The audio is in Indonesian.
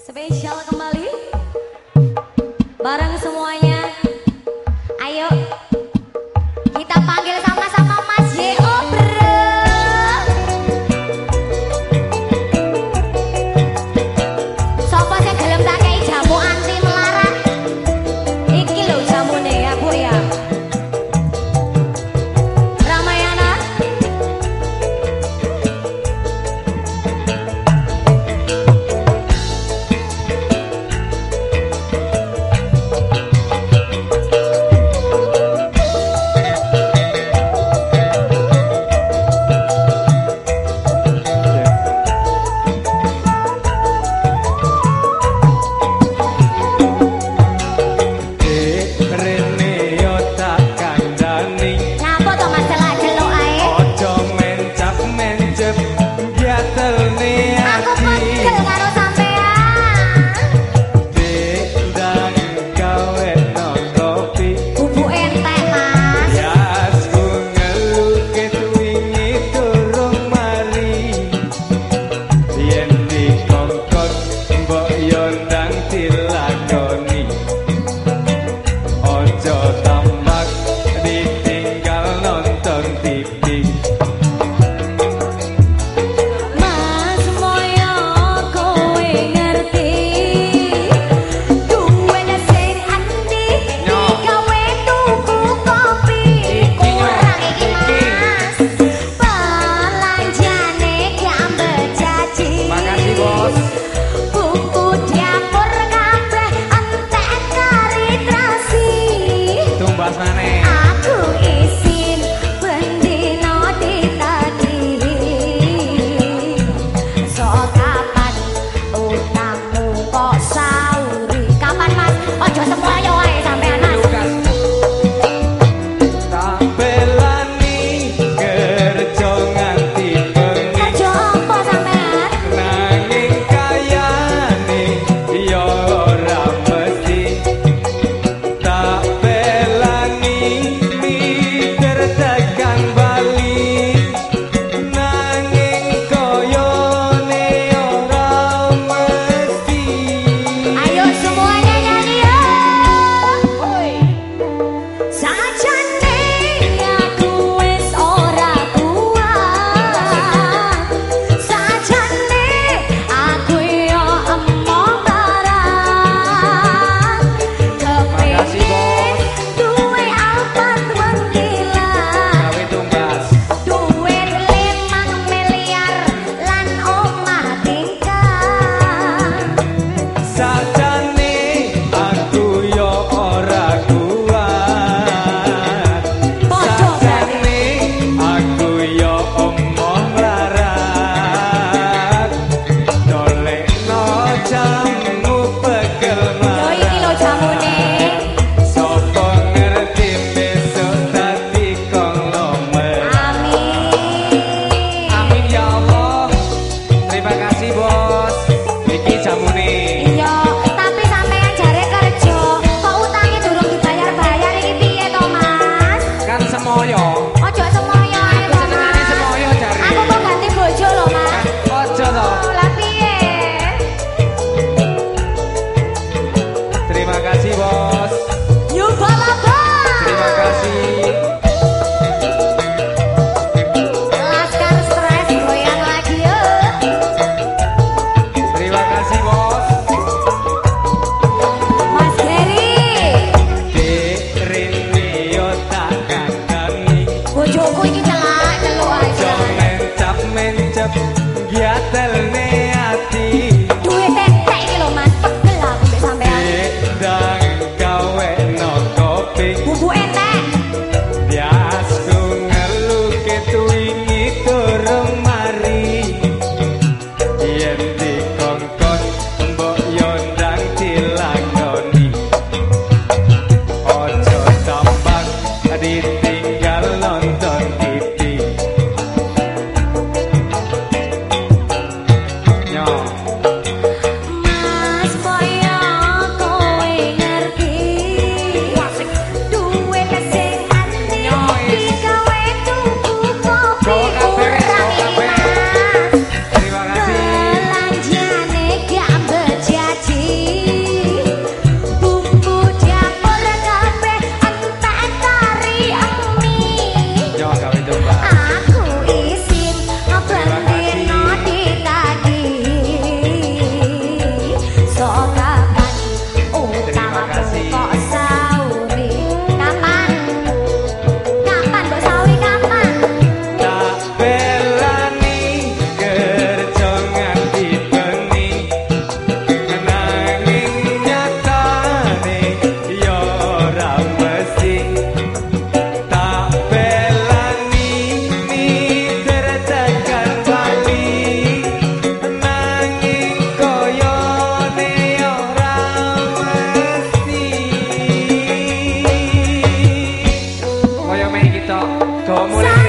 Spesial kembali. Bareng semuanya. Ayo. চল terima kasih bos. Iki jamune Hoy como